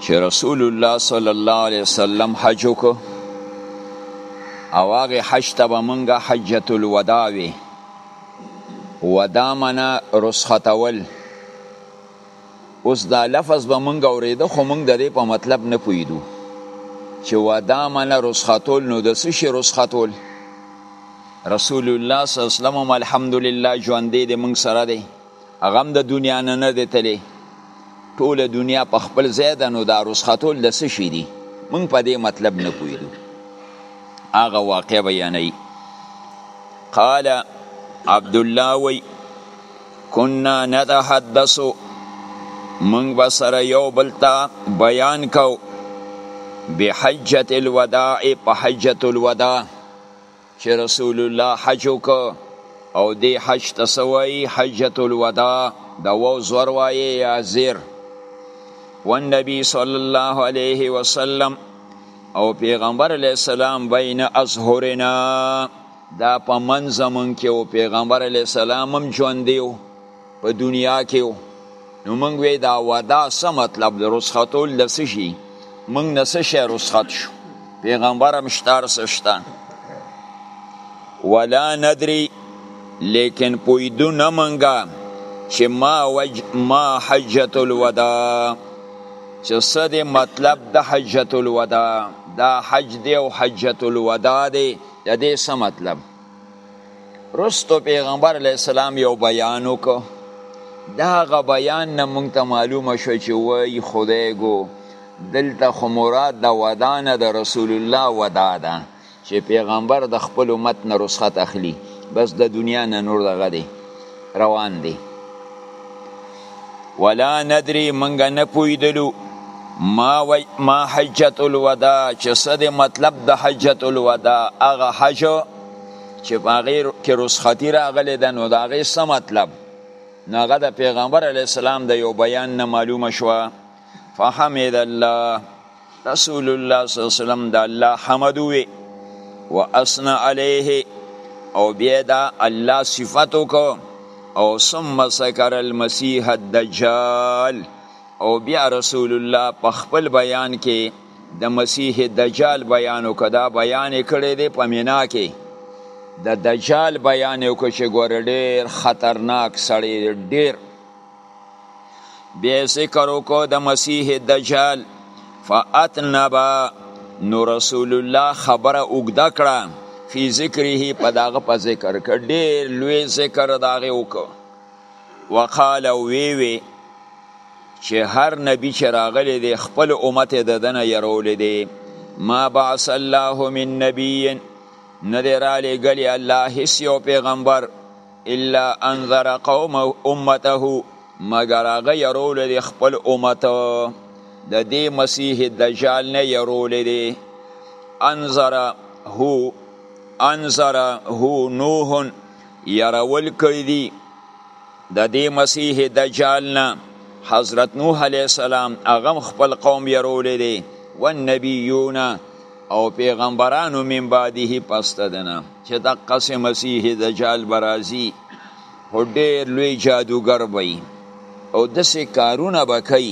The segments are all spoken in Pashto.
چې رسول الله صلی الله علیه وسلم حج وکړو او هغه حج ته به مونږه حجت الوداع وي ودا منا رسختول اوس دا لفظ به مونږ اورېده خو مونږ د دې په مطلب نه پوهېدو چې ودا منا رسختول نو د څه شي رسختول رسول الله صلی الله علیه وسلم الحمدلله ژوندې دې مونږ سره دی هغه هم د دنیا نه نه دی تللی ټوله دنیا په خپل ځای ده نو دا رسختول د څه شي دي موږ په دې مطلب نه پوهېدو هغه واقع بیانوي قال عبدالله وی کنا نتحدثو موږ به سره یو بل ته بیان کو بحجة الوداع په حجة الوداع چې رسول الله حج وکړ او دې حج ته څه وایي حجة الوداع د واو زور وایې یا زیر والنبي صلی الله علیه وسلم او پیغمبر علیه السلام بین اظهرنا دا په منځ مونږ کې او پیغمبر علیه السلام هم ژوندی و په دنیا کې و نو موږ وی دا ودا څه مطلب د رسختول د څه شي موږ نه څه شی رسخت شو پیغمبر هم شته هر څه شته ولا ندري لیکن پویدو نه منګه چې ما وج ما حجت الوداع چې څه دی مطلب د حجت الوداع دا حج دی او حجت الوداع دی د دې څه مطلب رستو پیغمبر علیه السلام یو بیان وکړو دا غ بیان نه مونږ ته معلومه شو چې وای خدای ګو دلته خو مراد د ودانه د رسول الله ودا ده چې پیغمبر د خپل امت نه رسخت اخلي بس د دنیا نه نور دغه دی روان دی ولا ندري منګه نه پویدلو ما وی ما حجت الوداع چې صد مطلب د حجت الوداع هغه حج چې باغیر کې رسختی راغلی د نو داغه سم مطلب ناغه د پیغمبر علی السلام د یو بیان نه معلومه شو فحمد الله رسول الله صلی الله علیه وسلم د الله حمد وی واسنا علیه او بیا دا الله صفت وکړو او ثم سکر المسیح الدجال او بیا رسول الله په خپل بیان کې د مسیح دجال بیان وکړه دا بیان یې کړی دی په مینا کې د دجال بیان یې وکړه چې ګوره ډېر خطرناک سړی ډېر بیا ذکر وکړو د مسیح دجال فاتنبا نو رسول الله خبره اوږده کړه فی ذکره په داغه په ذکر کې ډېر لوی ذکر داغه وکړو وقال وی وی چې هر نبی چې راغلی دی خپل امت د دنه يرول دی ما بعث الله من نبی نه دی را لګلی الله هیڅ یو پیغمبر الا انذر قوم امته مگر هغه يرول دي خپل امت د دې مسیح دجال نه يرول دي انذر هو انذر هو نوح يرول کړی دي د دې مسیح دجال نه حضرت نوح علیه السلام هغه خپل قوم یرولی دی والنبیون او پیغمبرانو من بعده پس دنه چې دقه سه مسیح دجال برازي هو ډیر لوی جادوګر وي او دسه کارونه بکای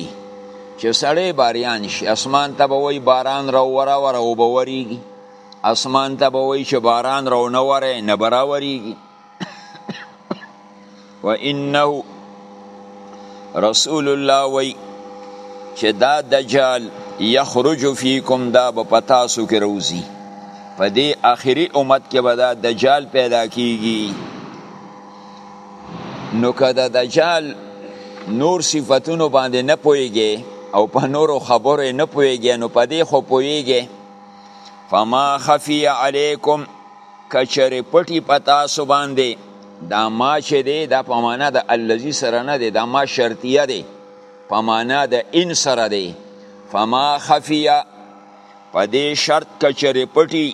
چې سړی باریان شي اسمان ته به وای باران را ورا ورا او بوریږي اسمان ته به وای چې باران را نه وره نه برا وریږي و انه رسول الله وی چې دا دجال یخرج فیکم دا به پتاسو کې روزي په دې آخري امت کې به دا دجال پیدا کیږي نو که دا دجال نور صفتونو باندې نه پويږي او په نورو خبرو نه پويږي نو په دې خو پويږي فما خفي عليكم کچری پټی په تاسو باندې دا ما چې دی دا په معنا د الذي سره نه دی دا ما شرطیه دی په معنا د ان سره دی فما خفیه په دې شرط کچری پټی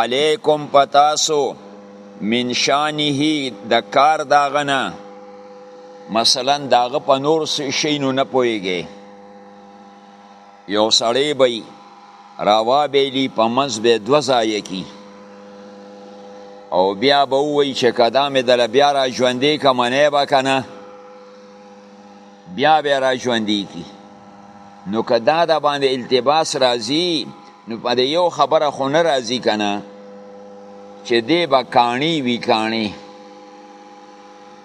علیکم په تاسو من شانه د کار دا غنه مثلا داغه په نور شینو نه پويږي یو سړی به یې راوابیلي په منځ به یې دوه ځایه کي او بیا به ووایي چې که دا مې دله بیا را ژوندی که منی به که نه بیا به را ژوندی کی نو که دا د باندې التباس راځي نو په دې یو خبره خو نه راځي که نه چې دی به کاڼي وي کاڼي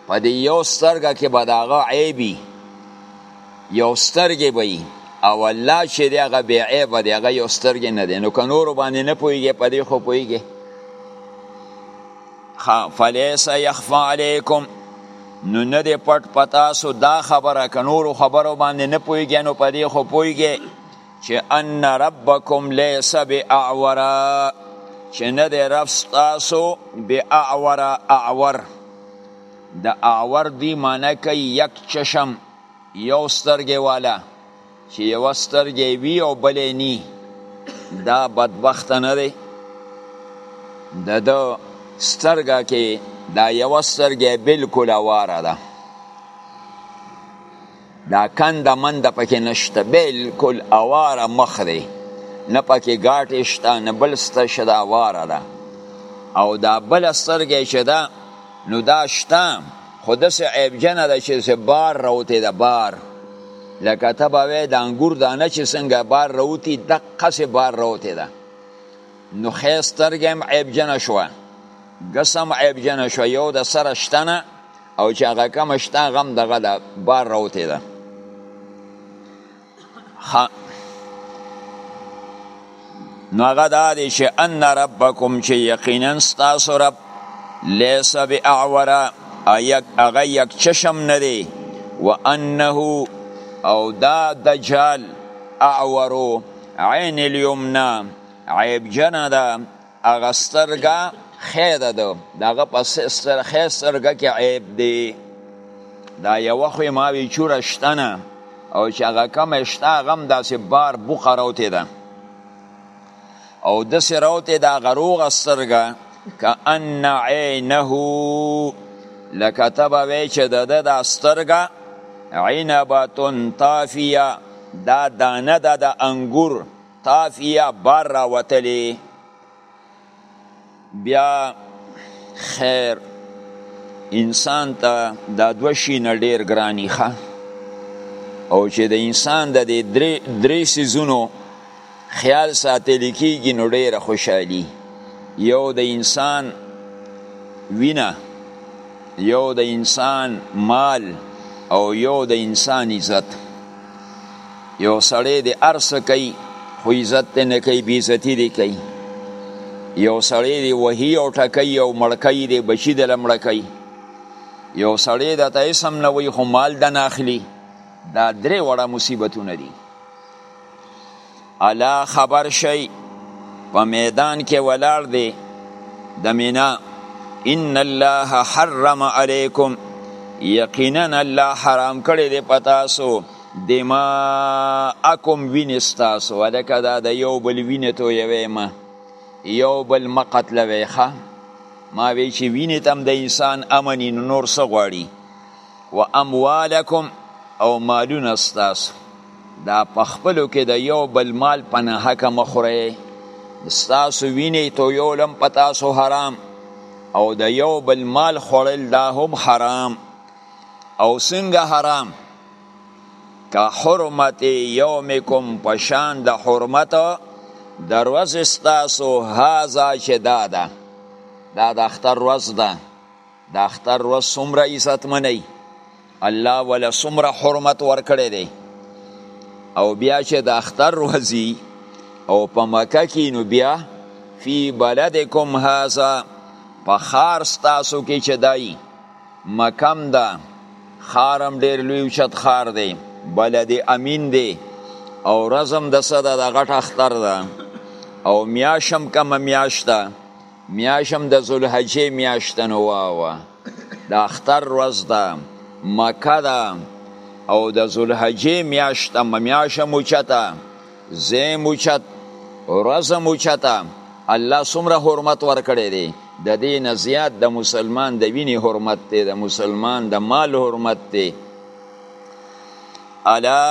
په دې یو سترګه کې به د هغه عیبي یو سترګې به وي او الله چې دی هغه بې عیبه دی هغه یو سترګې نه دی نو که نورو باندې نه پوهېږي په دې خو پوهېږي فلیس یخفا علیکم نو نه دی پټ په تاسو دا خبره که نورو خبرو باندې نه پوهېږي نو په دې خو پوهېږي چې ان ربکم لیس باعوره چې نه دی رب ستاسو باعوره اعور د اعور دی معنی کوي یک چشم یو سترګې والا چې یو سترګې وی او بلې نی دا بدبخت نه دی د د سترګه کې دا یو سترګې بالکل اواره ده دا کنده منده پکې نشته بالکل اواره مخ دی نه پکې ګاټې شته نه بل څه شته دا اواره ده او دا بله سترګه چې ده نو دا شته خو داسې عیبجنه ده چې څه بار راوتی ده بار لکه ته به وایې د انګور دانه چې څنګه بار راوتي دقسې بار راوتی ده نو ښې سترګې هم عیبجنه شوه ګس هم عیبجنه شوه یو د سره شته نه او چې هغه کم شته هغه هم دغه ده بار راوتې ده نو هغه دا دی چې ان ربکم چې یقینا ستاسو رب لیس باعوره هغه یک چشم نه دی و انه او دا دجال اعورو عین الیمنا عیب جنه ده هغه سترګه خیر ده داغه پس ستر خیر سترګه کې عیب دی دا یو خو ما وی چور شتنه او چې هغه کم شتا غم داسې بار بوخه راوته ده او د سراوته دا غروغ سترګه کأن عینه لکه تبا وی چې د د سترګه عنبتون طافیه دا دانه ده د انګور تافیه بار راوتلی بیا خیر انسان ته دا دوه شي نه ډېر ګراني ښه او چې د انسان د دې درې درې سیزونو خیال ساتل کېږي نو ډېره خوشحالي یو د انسان وینه یو د انسان مال او یو د انسان عزت یو سړی دی ارس کوي خو عزت دی نه کوي بی عزتی دی کوي یو سړی دی وهی او ټکوي او مړکوي دی بچی دی لمړکوي یو سړی د ته اسم نه وي خو مال د نه اخلي دا درې وړه مصیبتونه دي الا خبر شئ په میدان کې ولاړ دی د مینا ان الله حرم علیکم یقینا الله حرام کړی دی پتاسو دماءکم وینستاسو ولکه دا د یو بل وینې تو یوې ما یو بل مقتل ویخه ما وی چې وینې تم د انسان امنی نور څه غواړي و اموالکم او مالونه ستاسو دا په خپلو کې د یو بل مال په ناحقه مه خورئ ستاسو وینې تویول هم په تاسو حرام او د یو بل مال خوړل دا هم حرام او څنګه حرام که حرمت یومکم په شان د حرمت د ورځې ستاسو هذا چې دا ده دا د اختر ورځ ده د اختر ورځ څومره عزتمنه وي الله وله څومره حرمت ورکړی دی او بیا چې د اختر ورځ او په مکه کې نو بیا فی بلدکم هذا په ښار ستاسو کې چې دی مکم ده ښارم ډېر لوی اوچت ښار دی بلد امین دی او رزم د څه ده د غټ اختر ده او میاشم کمه میاشت ده میاشت هم د ذوالحجې میاشت ده نو واه د اختر ورځ ده مکه ده او د ذوالحجې میاشت ده میاشت هم اوچته ځای هم اوچت ورځ هم اوچته الله څومره حرمت ورکړی دی د دې نه زیات د مسلمان د وینې حرمت دی د مسلمان د مال حرمت دی الا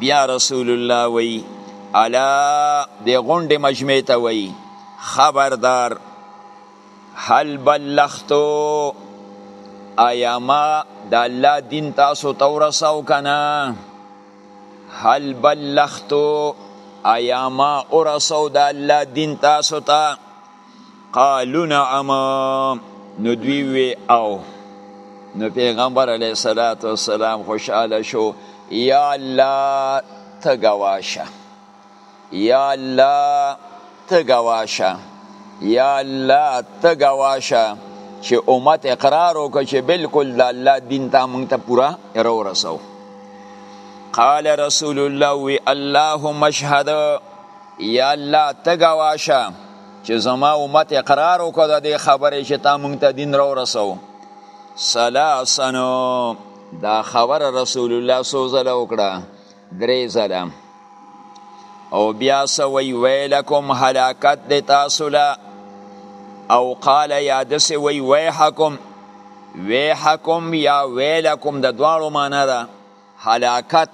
بیا رسول الله وی الا د غونډې مجمع ته وی خبردار هل بلغتو آیا ما د الله دین تاسو ته ورساو کنه هل بلغتو آیا ما ورساو د الله دین تاسو ته قالو نعم نو دوی وی او نو پیغمبر علیه الصلاۃ والسلام خوشاله شو یا الله ته گواشه یا الله ته ګواه شه یا الله ته ګواه شه چې امت اقرار وکړي چې بالکل د الله دین ته مونږ ته پورا ارو رسو قال رسول الله وی اللهم اشهد یا الله ته ګواه شه چې زما امت اقرار وکړه د دې خبرې چې تا مونږ ته دین را ورسو سلاسنو دا خبر رسول الله صلی الله علیه وکړه درې ځله او بیا سوی ویلکم هلاکت د تاسو له او قال یا دسې وی ویحکم ویحکم یا ویلکم د دواړو معنی ده هلاکت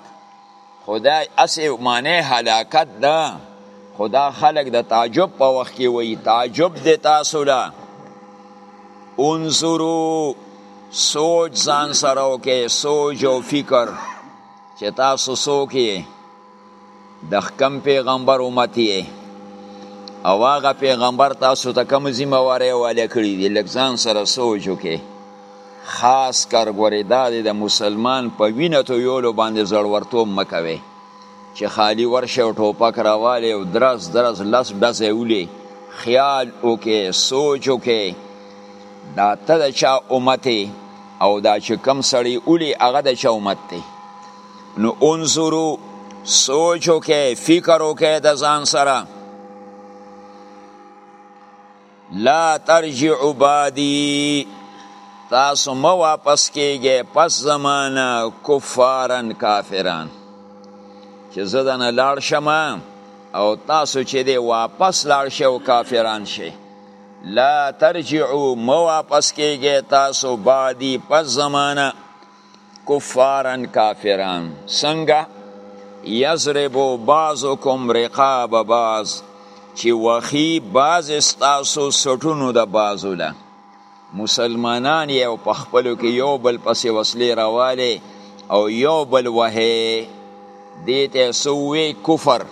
خدای اسې معنی هلاکت ده خدا خلق د تعجب په وخت کې وی تعجب د تاسو له انظرو سوچ ځان سره وکې سوچ او فکر چې تاسو څوک یې د کم پیغمبر امت یې او هغه پیغمبر تاسو ته کوم ذمہ واره واله کړی دی لکه ځان سره سوچ وکړي خاص کار ګورې دا د مسلمان په وینه تو یولو باندې زړورتوب مکوي چې خالی ورشه او ټوپک راواله او درس درس لس ډزې ولي خیال وکې سوچ وکې دا ته د چا امت او دا چې کم سړی اولی هغه د چا امت دی نو انظرو سوچ وکړئ فکر وکړئ د ځان سره لا ترجع بعدی تاسو مو واپس کیږئ پس زمانه کفارن کافران چې زه دنه لاړ شم او تاسو چې دی واپس لاړ شئ او کافران شئ لا ترجعو مو واپس کېږئ تاسو بعدي پس زمانه کفارن کافران څنګه یضربو بعضکم رقاب بعض چې وخی بعض ستاسو سټونو د بعضو له مسلمانان یو په خپلو کې یو بل پسې وسلې راواله او یو بل وهې دې ته سوې کفر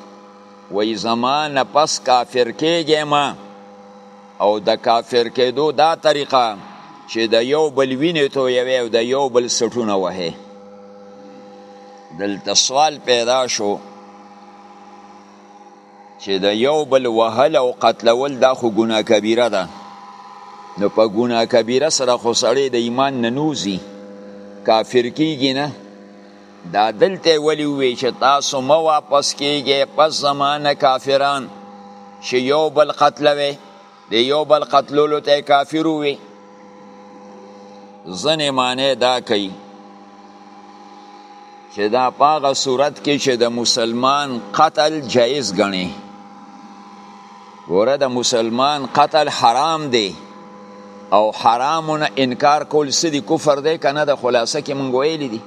وای زما نه پس کافر کېږی ما او د کافر کېدو دا طریقه چې د یو بل وینې تو یوې او د یو بل سټونه وهې دلته سوال پیدا شو چې د یو بل وهل او قتلول دا خو ګناه کبیره ده نو په ګناه کبیره سره خو سړی د ایمان نه نوځي کافر کیږي نه دا دلته ولی وی چې تاسو مو واپس کیږئ پس زمانه کافران چې یو بل قتلوي د یو بل قتلولو ته کافر وي ځنې معنی دا کوي چې دا پاغه صورت کې چې د مسلمان قتل جایز ګڼي ګوره د مسلمان قتل حرام دی او حرامونه انکار کول سدي کفر دی کنه د خلاصه کې مونږ ویلي دي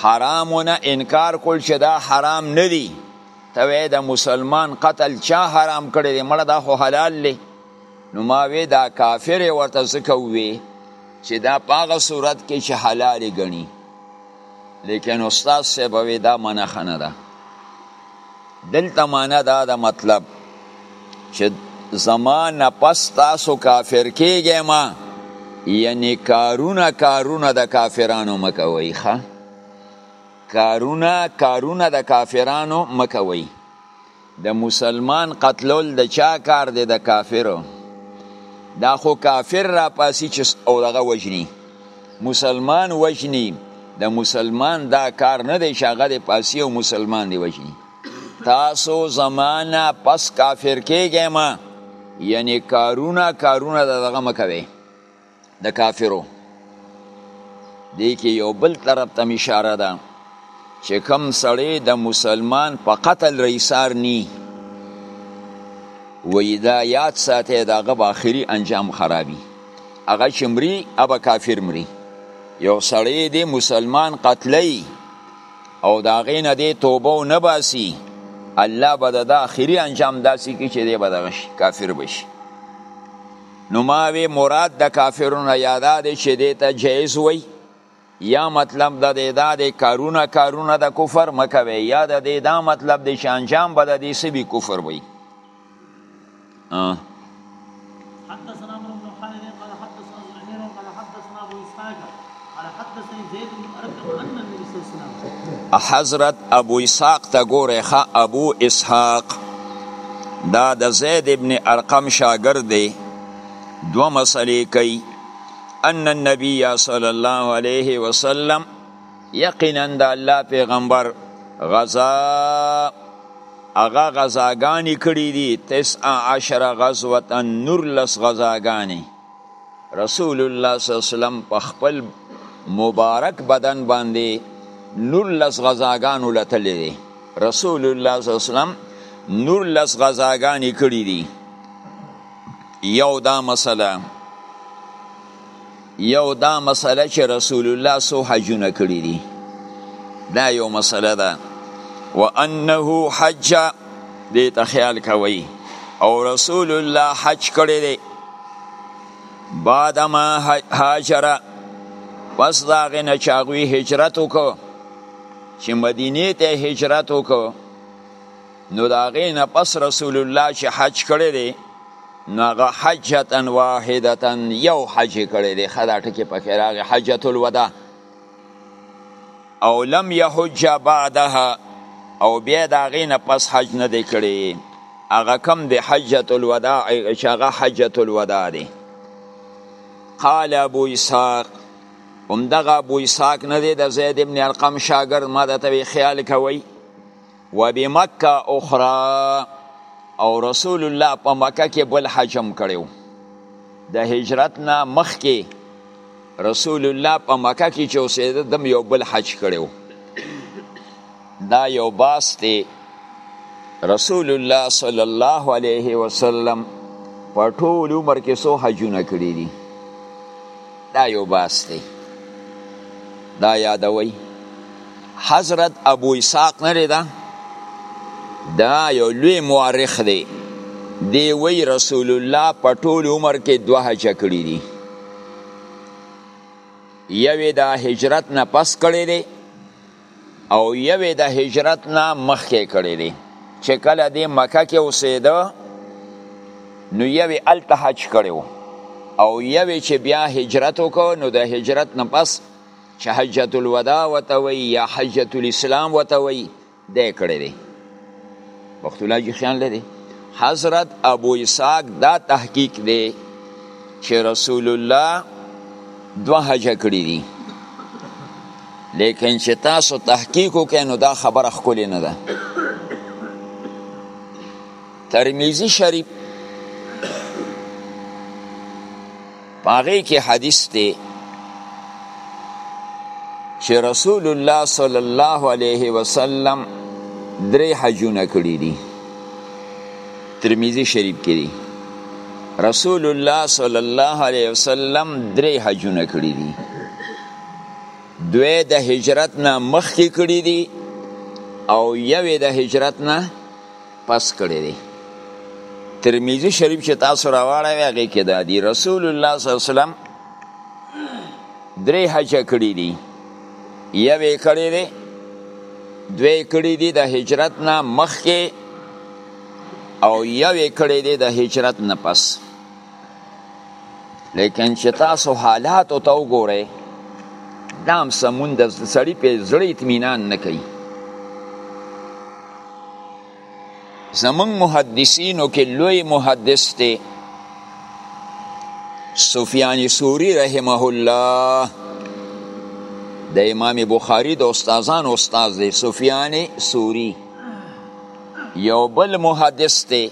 حرامونه انکار کول چې دا حرام نه دي ته وې د مسلمان قتل چا حرام کړی دی مړه دا خو حلال دی نو ما وې دا کافر ورته ځکه وې چې دا پاغه صورت کې چې حلال غني لیکن استاد صاحب وې دا منخنه ده دلته معنا دا ده مطلب چې زما نه پس تاسو کافر کېږئ ما یعنی کارونه کارونه د کافرانو مکوئ ښه کارونه کارونه د کافرانو مکوئ د مسلمان قتلول د چا کار دی د کافرو دا خو کافر را پاسی چې او دغه وجنی مسلمان وجنی د مسلمان دا کار نه دی چې هغه د پاسی او مسلمان دی وجنی تاسو زمانه پس کافر کېږئ ما یعنی کارونه کارونه دغه مکوي د کافرو دی کې یو بل طرف ته اشاره ده چې کم سړی د مسلمان په قتل ریسار نی وی دا یاد ساته دغه اخري انجام خرابي هغه چې مري هغه کافر مري یو سړی دی مسلمان قتلی او دا غینه دی توبه و نباسی الله به د اخري انجام داسې کې چې دی به دغه کافر بشي نو ما وی مراد د کافرونو یادا دی چې دی ته جایز وای یا مطلب د دې دا دی کارونه کارونه د کفر مکوي یا د دې دا مطلب دی چې انجام به د دې سبي کفر وي حدثنا ابن بن خالد قال حدثنا زهير قال حدثنا ابو اسحاق قال حدثني زيد بن ارقم ان النبي صلى الله عليه وسلم حضرت ابو اسحاق ته ګوره ښه ابو اسحاق دا د زید ابن ارقم شاګرد دی دوه مسلې کوي ان النبي صلی الله علیه وسلم یقینا د الله پیغمبر غزا هغه غزاګانی کړی دي 19 غزوه نور لس غزاګانی رسول الله صلی الله علیه وسلم په خپل مبارک بدن باندې نور لس غزاګان ولتلې دي رسول الله صلی الله علیه وسلم نور لس غزاګانی کړی دي یو دا مسله یو دا مسله چې رسول الله سو حجونه کړی دي دا یو مسله ده وانه حج دې ته خیال کوي او رسول الله حج کړی دی بعد ما هاجر پس دا غنه چاغوی هجرت وکړو چې مدینه ته هجرت وکړو نو دا غینه پس رسول الله چې حج کړی دی نو هغه حجتا واحدتا یو حج کړی دی خدا ټکی پکې راغی حجۃ الوداع او لم یحج بعدها او بیا دا غینه پس حج نه دی کړی هغه کم دی حجۃ الوداع چې هغه حجۃ الوداع دی قال ابو اسحاق هم دغه ابو اسحاق نه دی د زید ابن ارقم شاګرد ما د توی خیال کوي وبمکه اخرى او رسول الله په مکه کې بل حجم کړو د هجرت نه مخکې رسول الله په مکه کې چې اوسېده دم یو بل حج کړو دا یو باس دی رسول الله صلی الله علیه وسلم په ټول عمر کې څو حجونه کړی دي دا یو باس دی دا یادوي حضرت ابو اسحاق نه ده دا یو لوی مورخ دی دی وی رسول الله په ټول عمر کې دوه حج کړی دي یوې دا هجرت نه پس کړی دی او یوې د هجرت نه مخکې کړی دی چې کله دی مکه کې اوسېده نو یوې هلته حج کړی او یوې چې بیا هجرت وکړ نو د هجرت نه پس چې حجت الوداع ورته وایي یا حجت الاسلام ورته وایي دی کړی دی وخت الله جخیان لري حضرت ابو اسحاق دا تحقیق دی چې رسول الله دوه حج کړی دي لیکن چې تاسو تحقیق وکړئ نو دا خبره ښکلې نه ده ترمیزی شریف پاغی کې حدیث دی چې رسول الله صلی الله علیه وسلم درې حجونه کړی دي ترمذی شریف کې دي رسول الله صلی الله علیه وسلم درې حجونه کړی دي دوی د هجرت نه مخکې کړی دي او یوې د هجرت نه پس کړی دی ترمذی شریف چې تاسو راواړی وی هغه کې دا دی رسول الله صلی الله علیه وسلم درې حج کړی دی یوې کړی دی دوی کړی دی د هجرت نه مخکې او یوې کړی دی د هجرت نه پس لیکن چې تاسو حالات او تو ګورئ دام سمون د سړی په زړه اطمینان نه کوي زمون محدثینو کې لوی محدث دی سفیان سوری رحمه الله د امام بخاری د استادان استاد دی سفیان سوری یو بل محدث دی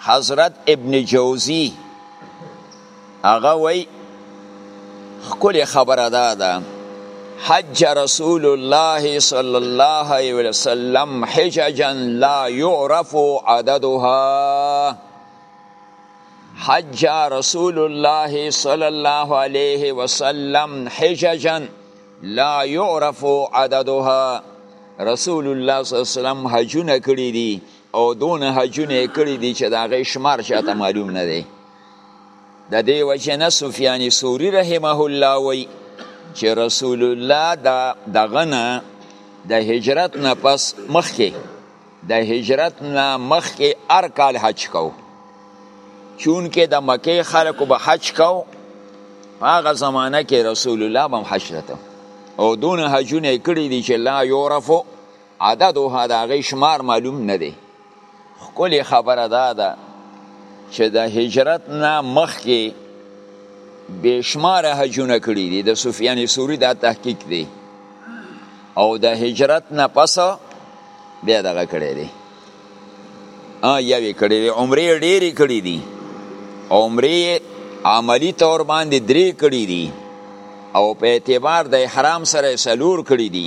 حضرت ابن جوزی هغه وای خپل خبره ده ده حج رسول الله صلی الله علیه وسلم حججا لا يعرف عددها حج رسول الله صلی الله علیه وسلم حججا لا يعرف عددها رسول الله صلی الله علیه وسلم حجونه کړی دي او دونه حجونه یې کړي دي چې د هغې شمار چاته معلوم نه دی د دې وجه نه سفیان ثوري رحمه الله وی چې رسول الله د دغه نه د هجرت نه پس مخکې د هجرت نه مخکې هر کال حج کو چونکې د مکې خلکو به حج کو هغه زمانه کې رسول الله هم حج ته او دون حجونه کړي دي چې لا یورفو عددها د هغې شمار معلوم نه دی ښکلې خبره دا ده چې د هجرت نه مخکې بېشماره حجونه کړي دي د سفیان سوري دا تحقیق دی او د هجرت نه پس بیا دغه کړی دی یوې کړی دی عمرې ډېرې کړي دي عمرې عملی طور باندې درې کړي دي او په اعتبار د احرام سره سلور کړي دي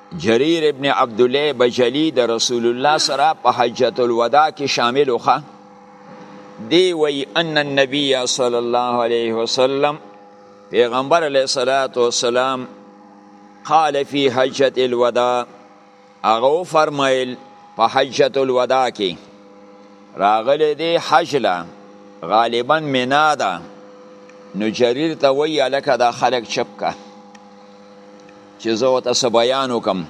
جریر ابن عبدالله بجلی د رسول الله سره په حجت الوداع کې شامل وخه دی وی ان النبی صلی الله علیه وسلم پیغمبر علیه الصلاۃ والسلام قال فی حجت الوداع هغه فرمایل په حجت الوداع کې راغلی دی حج لا غالبا مینا ده نو جریر ته وی الکه دا خلک چپ که چې زه ورته څه بیان وکم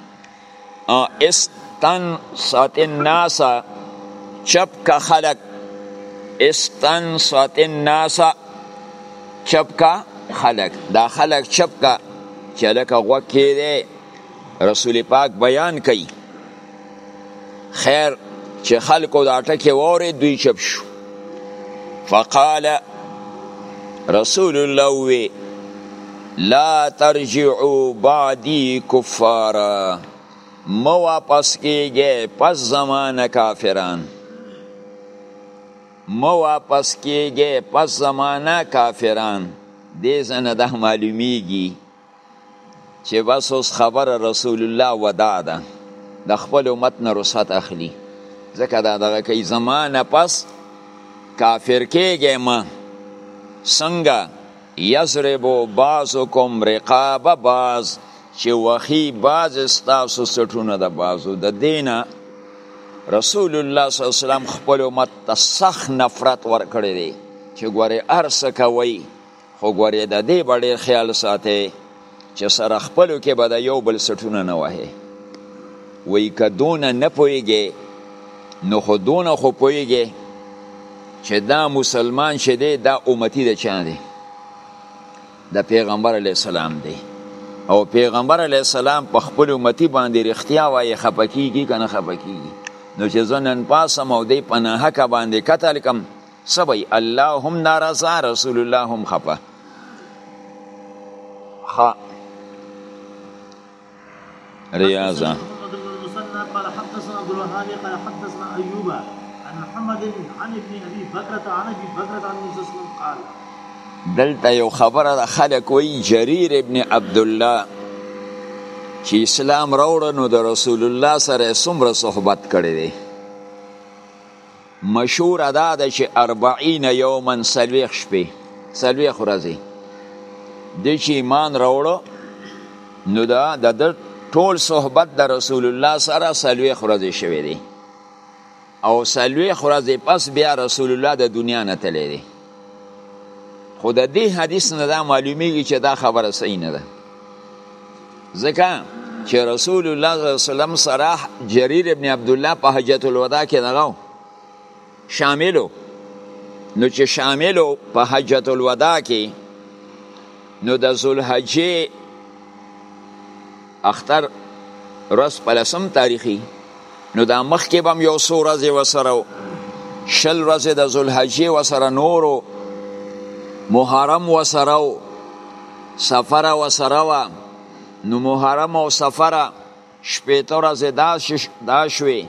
استن سات الناس چپ کا خلق استن سات الناس چپ کا خلق دا خلق چپ کا چې لکه غوږ کې دی رسول پاک بیان کوي خیر چې خلکو دا ټکی ووري دوی چپ شو فقال رسول الله وی لا ترجعوا بعدي كفارا مو واپس کیږي پس زمانه کافران مو واپس کیږي پس زمانه کافران دې زنه ده معلومیږي چې بس اوس خبره رسول الله ودا ده د خپل امت نه رخصت اخلي ځکه دا دغه کوي زما نه پس کافر کېږی ما څنګه یضربو بعضکم رقاب بعض چې وخی بعض ستاسو سټونه د بعضو د دینه رسول الله صلی الله علیه وسلم خپل امت ته سخت نفرت ورکړی دی چې ګوره ارسه کوي خو ګورې د دې به ډېر خیال ساتې چې سره خپلو کې به د یو بل سټونه نه وهې وایي که دونه نه پوهېږې نو خو دونه خو پوهېږې چې دا مسلمان چې دی دا امتی د چا دی د پیغمبر علی السلام دی او پیغمبر علی السلام په خپل امتی باندې رښتیا وایي خپکیږي کنه خپکیږي نو چې زنن پاسم او دی پناه کا باندې قتل کم سبي الله هم ناراضه رسول الله هم خپه خ رياضه قال حدثنا عبد الوهاب قال حدثنا ايوب عن محمد عن ابن ابي بكرة عن ابي بكرة عن النبي صلى الله عليه وسلم قال دلته یو خبره د خلک وی جریر ابن عبد الله چې اسلام راوړ نو د رسول الله سره څومره صحبت کړی دی مشهوره دا ده چې اربعین یوما سلویخ شپې سلویخ ورځې د چې ایمان راوړو نو دا د ټول صحبت د رسول الله سره سلویخ ورځې شوې دي او سلویخ ورځې پس بیا رسول الله د دنیا نه تللی دی خو د دې حدیث نه دا معلومیږي چې دا خبره صحیح نه ده ځکه چې رسول الله صلی الله علیه وسلم سره جریر ابن عبد الله په حجۃ الوداع کې دغه شاملو نو چې شاملو په حجۃ الوداع کې نو د ذوالحجې اختر ورځ په لسم تاریخي نو دا مخکې به هم یو څو ورځې ورسره و شل ورځې د ذوالحجې ورسره نور و محرم ورسره و سفره ورسره وه نو محرم او سفره شپېته ورځې دا شوې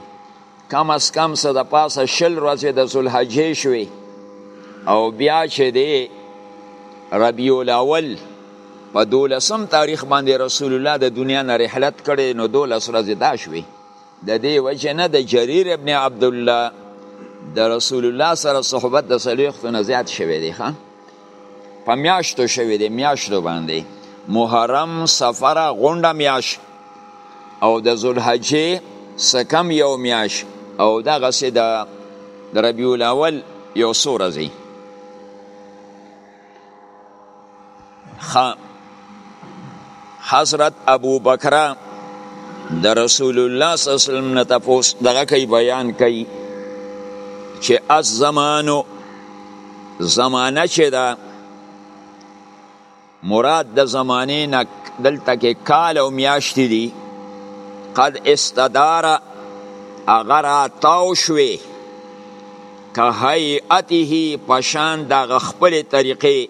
کم از کم څه د پاسه شل ورځې د ذوالحجې شوې او بیا چې دی ربیع الاول په دولسم تاریخ باندې رسول الله د دنیا نه رحلت کړي نو دولس ورځې دا شوې د دې وجه نه د جریر ابن عبد الله د رسول الله سره صحبت د سلیختو نه زیات شوی دی ښه په میاشتو شوی دی میاشتو باندې محرم سفر غونډه میاش او د ذوالحجې سکم یو میاش او دغه سه د ربیع الاول یو سورزی خ حضرت ابو بکر د رسول الله صلی الله علیه وسلم نه تاسو دغه کوي بیان کوي چې از زمانو زمانه چې دا مراد د زمانه نه دلته کې کال او میاشت دي قد استدار اگر تاو شوي که هیئته پشان د خپل طریقې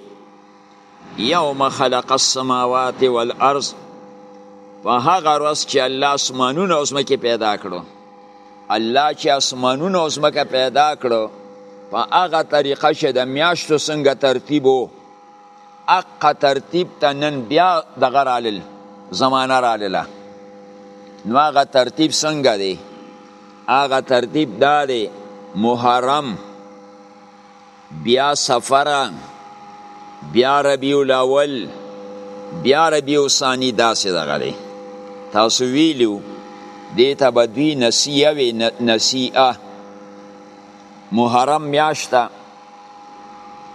یوم خلق السماوات والارض په هغه ورځ چې الله اسمانونه او ځمکه پیدا کړو الله چې اسمانونه او ځمکه پیدا کړو په هغه طریقه چې د میاشتو څنګه ترتیب وو اقا ترتیب ته نن بیا دغه رالل زمانه رالله نو هغه ترتیب څنګه دی هغه ترتیب دا دی محرم بیا سفر بیا ربیع الاول بیا ربیع ثانی داسې دغه دی تاسو ویلو دې ته به دوی نسیه وي نسیه محرم میاشته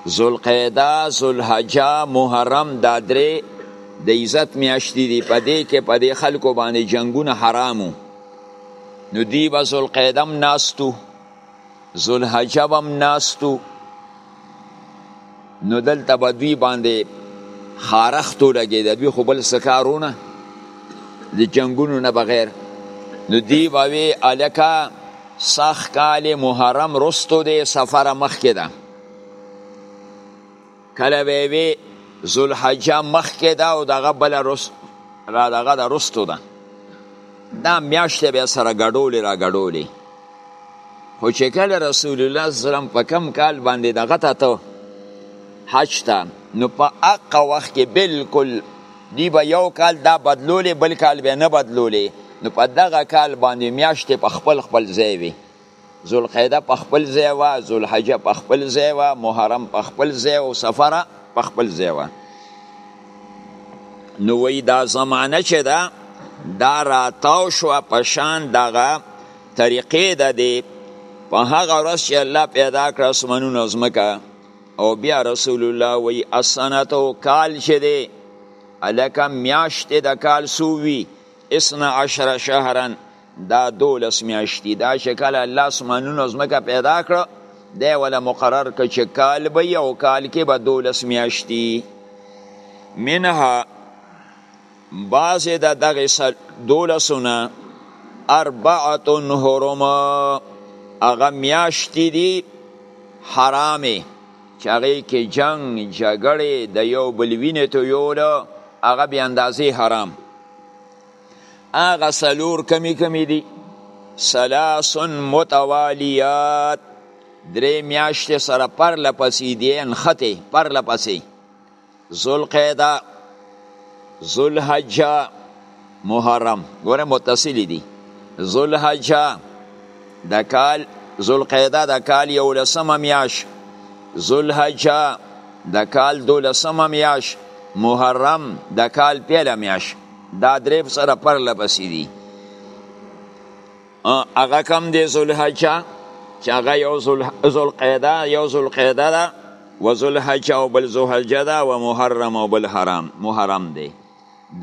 ذوالقعده ذوالحجه محرم دا درې د عزت میاشتې دي په دې کې په دې خلکو باندې جنګونه حرامو نو دوی به ذوالقعده هم ناستو ذوالحجه به هم ناستو نو دلته به دوی باندې خارښت ولګېده دوی خو بل څه کارونه د جنګونو نه بغیر نو دی به وی الکه سخ کال محرم رستو دی سفر مخکې ده کله به وی ذوالحجه مخکې ده او دغه بل رس را دغه د رستو ده دا میاشت به سره ګډولې را ګډولې خو چې کله رسول الله سلام په کم کال باندې دغه ته ته حج ته نو په اقا وخت کې بالکل دی به یو کال دا بدلولې بل کال به نه بدلولې نو په دغه کال باندې میاشت په خپل خپل ځای وي ذوالقعده په خپل ځای وه ذوالحجه په خپل ځای وه محرم په خپل ځای او سفر په خپل ځای وه نو وی دا زمانه چې ده دا راتاو شو په شان دغه طریقې ده دی په هغه ورځ چې الله پیدا کړ اسمانونه ځمکه او بیا رسول الله وی اسنتو کال چې دی الکه میاشتې د کال سو وي اسنا عشر شهرن دا دولس میاشتي دا چې کله الله اسمانونه او ځمکه پیدا کړه دی ولا مقرر کړ چې کال به یو کال کې به دولس میاشتي منها بعضې د دغې دولسونه اربعتن حرم هغه میاشتې دي حرامې چې هغې کې جنګ جګړې د یو بل وینې تویوله هغه بې اندازې حرام هغه څلور کمی کمی دي سلاس متوالیات درې میاشتې سره پر لپسې دي نښتې پر لپسې ذوالقعده ذوالحجه محرم ګوره متصلې دي ذوالحجه د کال ذوالقعده د کال یولسمه میاشت ذوالحجه د کال دولسمه میاشت محرم د کال پیله میاشت دا درې سره پرله پسې دي هغه کم دی ذوالحجه چې هغه یو ذوالقعده یو ذوالقعده ده و ذوالحجه او بل ذوالحجه ده و محرم او بل حرام محرم دی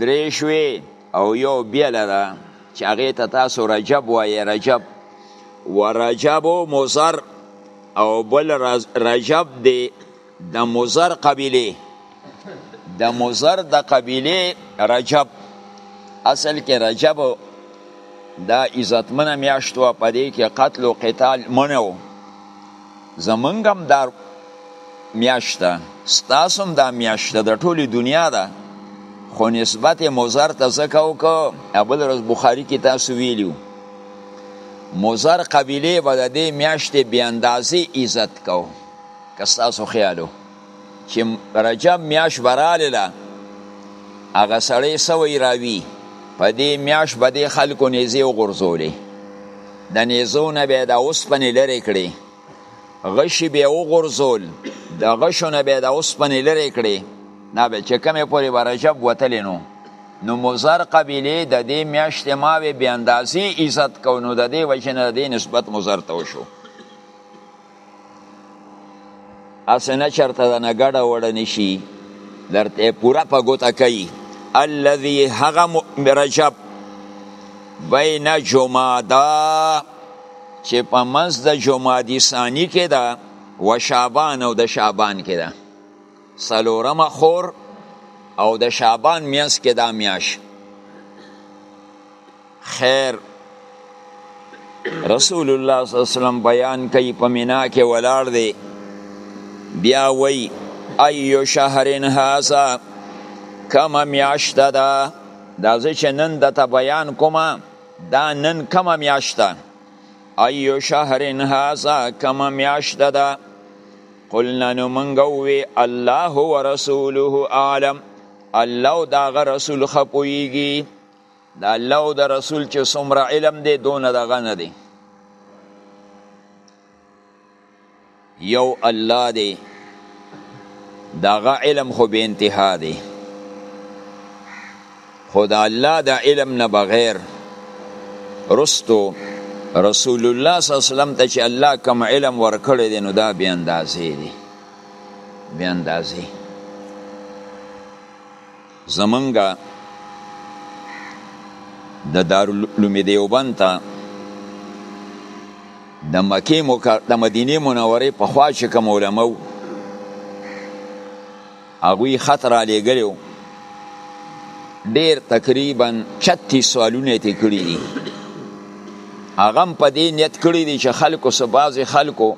درې شوې او یو بیله ده چې هغې ته تاسو رجب وایې رجب و رجب و مزر او بل رجب دی د مزر قبیله د مزر د قبیله رجب اصل کې رجب دا عزتمنه میاشت و په دې کې قتل او قتال منو زمونږ هم دا میاشته ستاسو هم دا میاشته د ټولې دنیا ده خو نسبت مزر ته ځکه وکړو اول ورځ بخاري کې تاسو ویلیو مزر قبیله به د دې میاشتې بې اندازې عزت کو که ستاسو خیالو چې رجب میاش براله هغه سړی سوی راوی په دې میاش به د خلکو نیزه وغورځولې د نیزو نه به د اوسپنې لرې کړې غشي به وغورځول د غشو نه به د اوسپنې لرې کړې نه به چې کمې پورې به رجب وتلې نو نو مزر قبیله د دې میاشتې ماوې بې اندازې عزت کو نو د دې وجې نه د دې نسبت مزر ته وشو اسنه چرته د نګړه وړه نشي درته پورا په ګوته کوي الذي هغه رجب بین جمادا چې په منځ د جمادی ثانی کې ده و شعبان او د شعبان کې ده سلورم خور او د شعبان میاس کې دا میاش خیر رسول الله صلی الله علیه وسلم بیان کوي په مینا کې ولاړ دی بیا وای ایو شهرن هاسا کم میاشت ده دا زه چې نن د ته بیان کوم دا نن کم میاشت ده ایو شهرن هاسا کم میاشت ده قلنا نو منګوي الله ورسوله عالم الله دا غ رسول خپويږي د الله او د رسول چې څومره علم دی دونه دغه نه دی یو الله دی دغه علم خو به انتها دی خو د الله د علم نه بغیر رستو رسول الله صلی الله علیه وسلم ته چې الله کوم علم ورکړی دی نو دا بې اندازې دی بې اندازې زمونږ د دارالعلوم دیوبند ته د مکه مکر د مدینه منوره په خوا چې کوم علما وو هغوی خط را لېږلی ډېر تقریبا 36 سوالونه یې کړي دي هغه هم په دې نیت کړي دي چې خلکو څه بعضې خلکو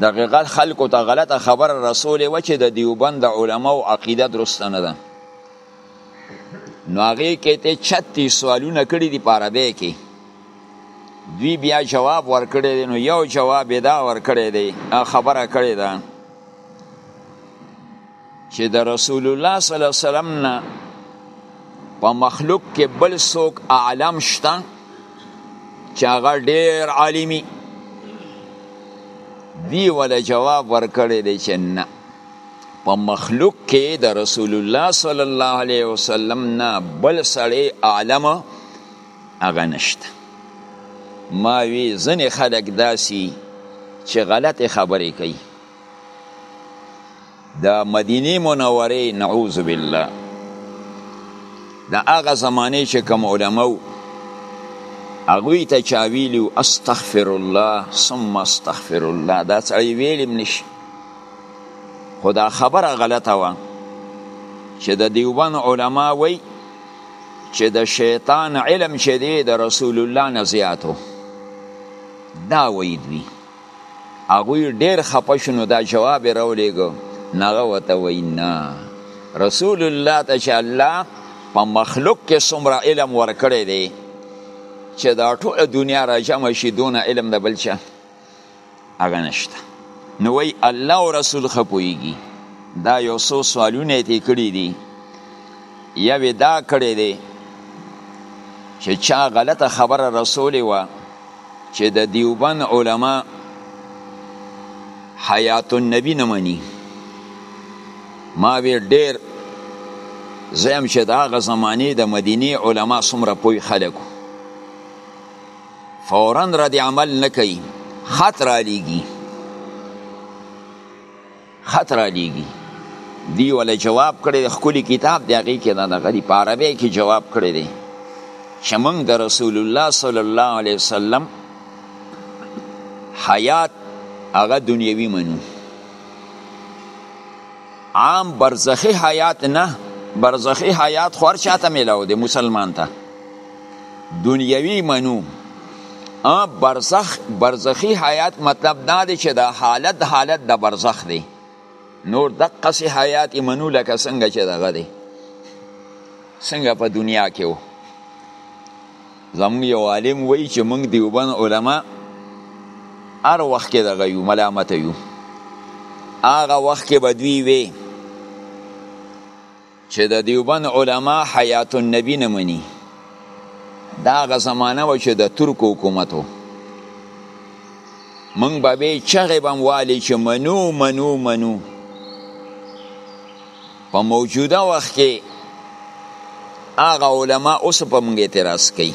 دغه غل خلکو ته غلطه خبره رسولې و چې د دیوبند د علماو عقیده درسته نه ده نو هغې کې ته چتی سوالونه کړي دي په عربۍ کې دوی بیا جواب ورکړی دی نو یو جواب یې دا ورکړی دی خبره کړې ده چې د رسول الله صلی الله علیه وسلم نه په مخلوق کې بل څوک اعلم شته چې هغه ډیر عالمي دی ولا جواب ورکړی دی چې نه په مخلوق کې د رسول الله صلی الله علیه وسلم نه بل سړی اعلم هغه نشته ما وی ځنې خلک داسي چې غلطې خبرې کوي دا مدینه منوره نعوذ بالله دا هغه زمانه چې کوم علماء هغه ته چا ویلو استغفر الله ثم استغفر الله دا څه ویلم نشي خدا خبره غلطه و چې د دیوبان علما وای چې د شیطان علم چې دی د رسول الله نه زیاتو دا وید وی هغوی ډیر خپه شو نو دا جواب یې راولېږه نو هغه ورته وایي نه رسول الله ته چې الله په مخلوق کې څومره علم ورکړی دی چې دا ټوله دنیا را جمع شي دونه علم د بل چا هغه نشته نو وایي الله او رسول ښه پوهېږي دا یو څو سوالونه یې کړي دي یو یې دا کړی دی چې چا غلطه خبره رسولې وه چې د دیوبند علما حیات النبی نه مني ما وی ډیر زم چې د هغه زمانې د مدینه علما څومره پوی خلکو فورا رد عمل نه کوي خط را لیږي خط را لیږي دی ول جواب کړی د خپل کتاب دی هغه کې نه غلی په عربی کې جواب کړی دی چې موږ د رسول الله صلی الله علیه وسلم حیات هغه دنیوي منو عام برزخی حیات نه برزخی حیات خور چاته ملاو دی مسلمان ته دنیوی منو ا برزخ برزخی حیات مطلب دا دی چې دا حالت حالت د برزخ دی نور دقه سي حیات منو لکه څنګه چې دغه دی څنګه په دنیا کې و زموږ یو عالم وایي چې موږ دیوبند علما هر وخت کې دغه یو ملامت یو هغه وخت کې بدوی وی چې د دیوبند علما حیات النبی نه مني دا هغه زمانه و چې د ترکو حکومت و موږ به به چغې به هم والي چې منو منو منو په موجوده وخت کې هغه علما اوس په موږ اعتراض کوي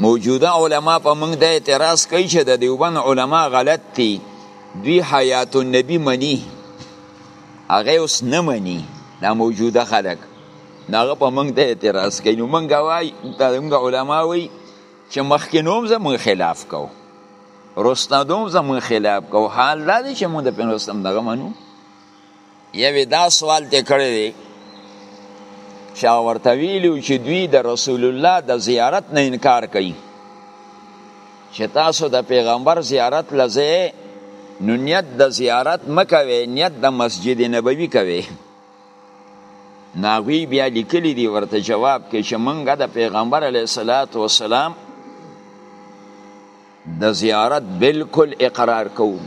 موجوده علما په موږ د اعتراض کوي چې د دیوبند علما غلط دي دوی حیات النبی مني هغه اوس نه مني دا موجوده خلک نو هغه په موږ د اعتراض کوي نو موږ وایي دا موږ علما وایي چې مخکې نوم زموږ خلاف کو رستا دوم زموږ خلاف کو حال دا دی چې موږ د پنځم دغه منو یوه دا سوال ته کړی دی چې ورته ویلو چې دوی د رسول الله د زیارت نه انکار کوي چې تاسو د پیغمبر زیارت لځه نو نیت د زیارت مکوي نیت د مسجد نبوي کوي ناغوی بیا لیکلی دی ورته جواب کې چې مونږه د پیغمبر علی صلوات و سلام د زیارت بالکل اقرار کوو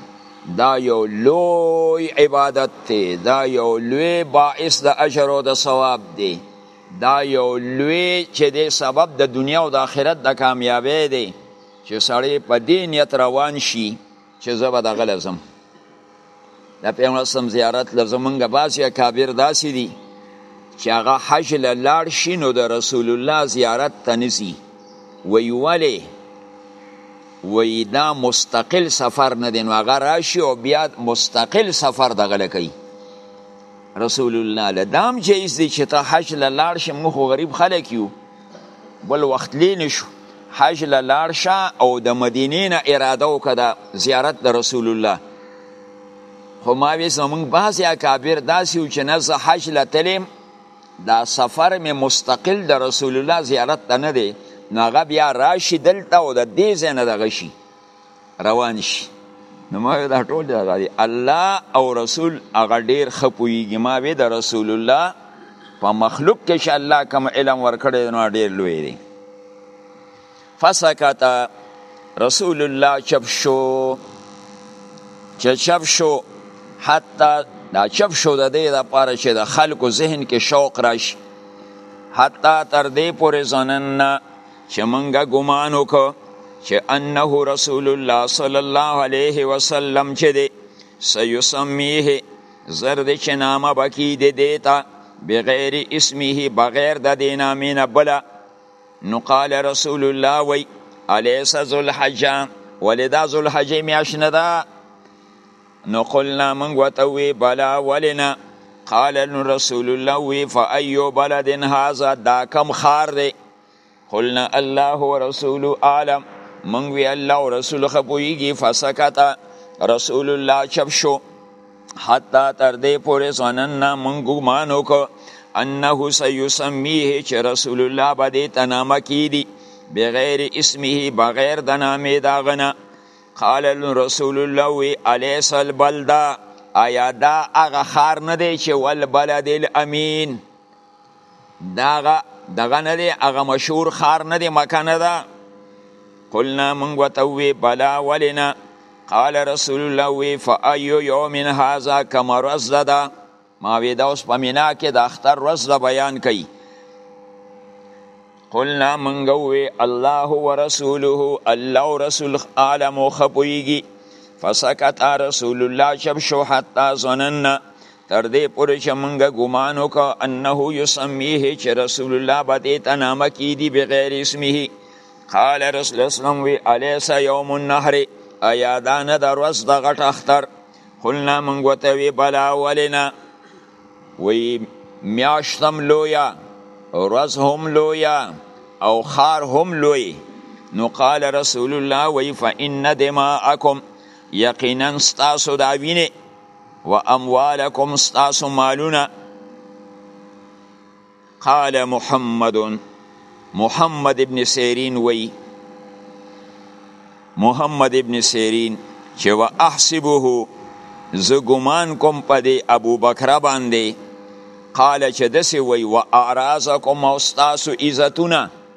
دا یو لوی عبادت دی دا یو لوی باعث د اجر او د ثواب دی دا یو لوی چې د سبب د دنیا او د آخرت د کامیابی دی چې سړی په دې نیت روان شي چې زه به دغه لزم د پیغمبر سم زیارت لزمونږ بعضې اکابر داسې دي چې هغه حج له لاړ شي نو د رسول الله زیارت ته نځي وی ولې وی دا مستقل سفر نه دی نو هغه راشي او بیا مستقل سفر دغه کوي رسول الله له دام جایز دی چې ته حج له لاړ شې موږ غریب خلک یو بل وخت لی نشو حج له لاړ شه او د مدینې نه اراده وکړه د زیارت د رسول الله خو ما وی زمونږ بعضې اکابر داسې و چې نه زه حج له تلیم دا سفر مې مستقل د رسول الله زیارت ته نه دی نو هغه بیا راشي دلته او د دې ځای نه دغه شي روان شي نو ما دا ټول دی الله او رسول هغه ډیر خپویږي ما وی د رسول الله په مخلوق کې چې الله کوم علم ورکړی نو ډیر لوی دی فسکت رسول الله چپ شو چې چپ شو حتی دا چپ شو د دې لپاره چې د خلکو ذهن کې شوق راشي حتی تر دې پورې ځننه چې مونږه ګمان وکړو چې انه رسول الله صلی الله علیه وسلم چې دی سیسمیه زر دی چې نامه بکی دی دیتا بغیر اسمه بغیر د دی نامی نه بلا نو قال رسول الله وی الیس ذوالحجه ولدا ذوالحجه میاش نه ده نو قلنا من وتوی بلا ولنا قال رسول الله وی فایو بلد هذا دا کم خار دی قلنا الله ورسول عالم من وی الله او رسول خپویږي فسکت رسول الله چپ شو حتی تر دې پورې ځنننا من ګمان وکړو انه سيسميه چې رسول الله به دې تنامه کیدی بغیر اسمه بغیر د نامې دا غنه قال رسول الله وی الیس البلدا آیا دا هغه خار نه دی چې ول بلد الامین دا هغه دغه نه دی هغه مشهور ښار نه دی مکه نه ده قلنا موږ ورته ووی بلا ولې نه قال رسول الله وی فایو یوم هذا کم ورځ ده ده ما وی دا اوس په مینا کې د اختر ورځ ده بیان کوي قلنا موږ ووی الله ورسوله الله رسول عالم خپویږي فسکت رسول الله شب شو حتی ظننا تر دې پورې چې مونږ ګمان وکړ انه یسمیه چې رسول الله به دې ته نامه کیدي بغیر اسمه قال رسول الله اسلام وی الیس یوم النهر ایا دا نه د ورځ د غټ اختر قلنا مونږ ته وی بلا ولنا وی میاشتم لویا ورځ هم لویا او خار هم لوی نو قال رسول الله وی فإن دماءکم یقینا ستاسو دا وینه و اموالکم ستاسو مالونه قال محمد محمد ابن سیرین وی محمد ابن سیرین چې و احسبه زه ګمان کوم په دی ابو بکر باندې قال چې دسی وی و اعراضکم او ستاسو عزتونه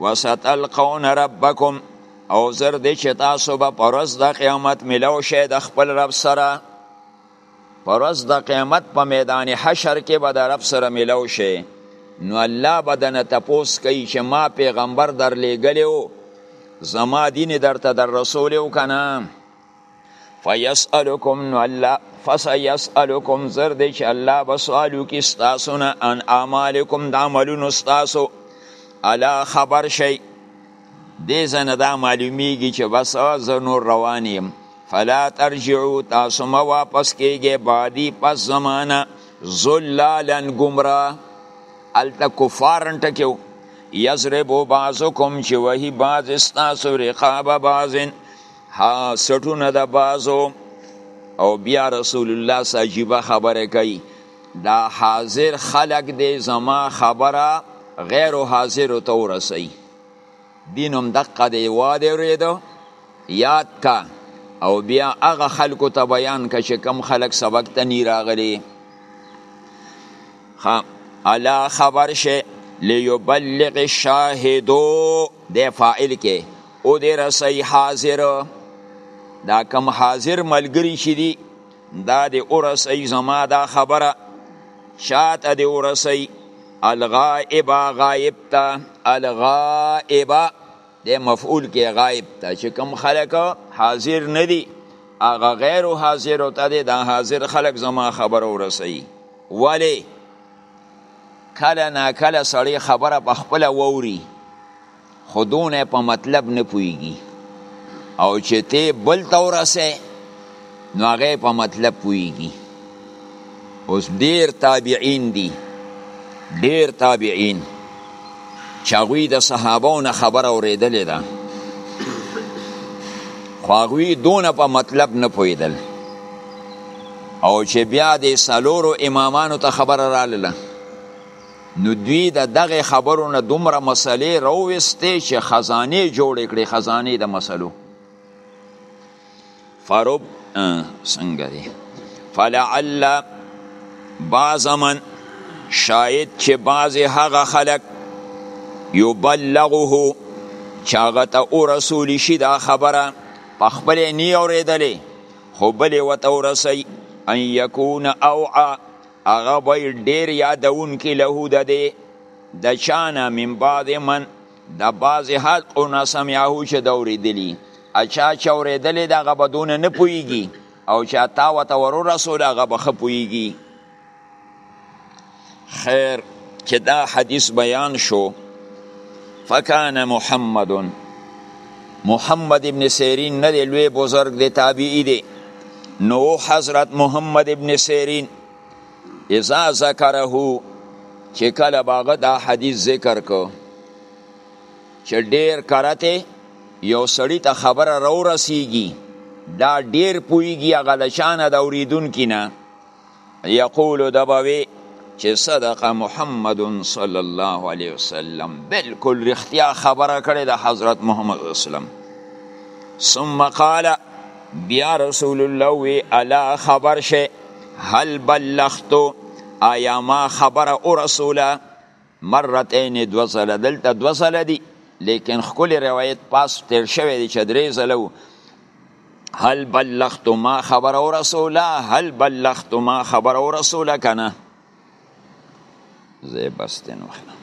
وستلقون ربکم او زر دی چې تاسو به پرز د قیامت ملو شئ د خپل رب سره پرز د قیامت په میدان حشر کې به د رب سره ملو شئ نو الله به دنه تپوس کوي چې ما پیغمبر در لیږلی و زما دین درته در رسولی و که نه فیسألکم نو الله فسیسألکم زر دی چې الله به سوال وکړي ستاسو نه عن اعمالکم د عملونو ستاسو الا خبر شئ دې ځنه دا معلومیږي چې بس زه نور روان یم فلا ترجعو تاسو ما واپس کېږئ بعدي پس زمانه زلالا ګمراه هلته کفارن ټکیو یضربو بعضکم چې وهي بعض ستاسو رقاب بعضن ها سټونه د بازو او بیا رسول الله ساجيبه خبره کوي دا حاضر خلق دی زما خبره غیر حاضر ته ورسي دینم دقه دی واده ورېدو یاد کا او بیا هغه خلکو ته بیان که چې کم خلک سبق ته نی راغلی الا خبر شه لیبلغ الشاهدو د فاعل کې او دې رسي حاضر دا کم حاضر ملګری شي دي دا دې ورسي زما دا خبره شاته دې ورسي الغائب غائب تا الغائب دې مفعول کې غائب تا چې کم خلک حاضر نه دي هغه غیر حاضر او ته دا حاضر خلک زما خبره ورسي ولی کله نا کله سړی خبره په خپل ووري خو دونه په مطلب نه پوهیږي او چې ته بل ته ورسې نو هغه په مطلب پوهیږي اوس ډیر تابعین دي ډیر تابعین چې هغوی د صحابو نه خبره اورېدلې ده خو هغوی دونه په مطلب نه پوهېدل او چې بیا د څلورو امامانو ته خبره راغله نو دوی د دغه خبرو نه دومره مسلې راوستې چې خزانه جوړې کړې خزانه د مسلو فرب څنګه دی فلعل بعض من شاید چې بعض هغه خلق یبلغه چاغه ته او رسول شي دا خبره په خپل نی اوریدلې خو بلې وته ورسي ان یکون اوعا هغه به ډیر یادونکي له د دی د چانه من بعد من د بعض حق او نسمعه چې د اوریدلی اچا چې اوریدلی دغه به دونه نه پوهیږي او چې تا ورته ورورسول هغه به ښه پوهیږي خیر چې دا حدیث بیان شو فکان محمد محمد ابن سیرین نه دی لوی بزرګ دی تابعی دی نو حضرت محمد ابن سیرین اذا ذکره چې کله باغه دا حدیث ذکر کو چې ډیر کرته یو سړی ته خبره راو رسیږي دا ډیر پویږي غلشانه د اوریدون کینه یقول د به وی چې صدق محمد صلی الله علیه وسلم بالکل رښتیا خبره کړې د حضرت محمد اسلام ثم قال بیا رسول الله وی الا خبر شه هل بلغتو آیا ما خبره او رسوله مرتين دوه ځله دلته دوه ځله دي لیکن خکل روایت پاس تیر شوی دی چې درې ځله وو هل بلغت ما خبر او رسولا هل بلغت ما خبر او رسولا کنه زه بس تنو خلم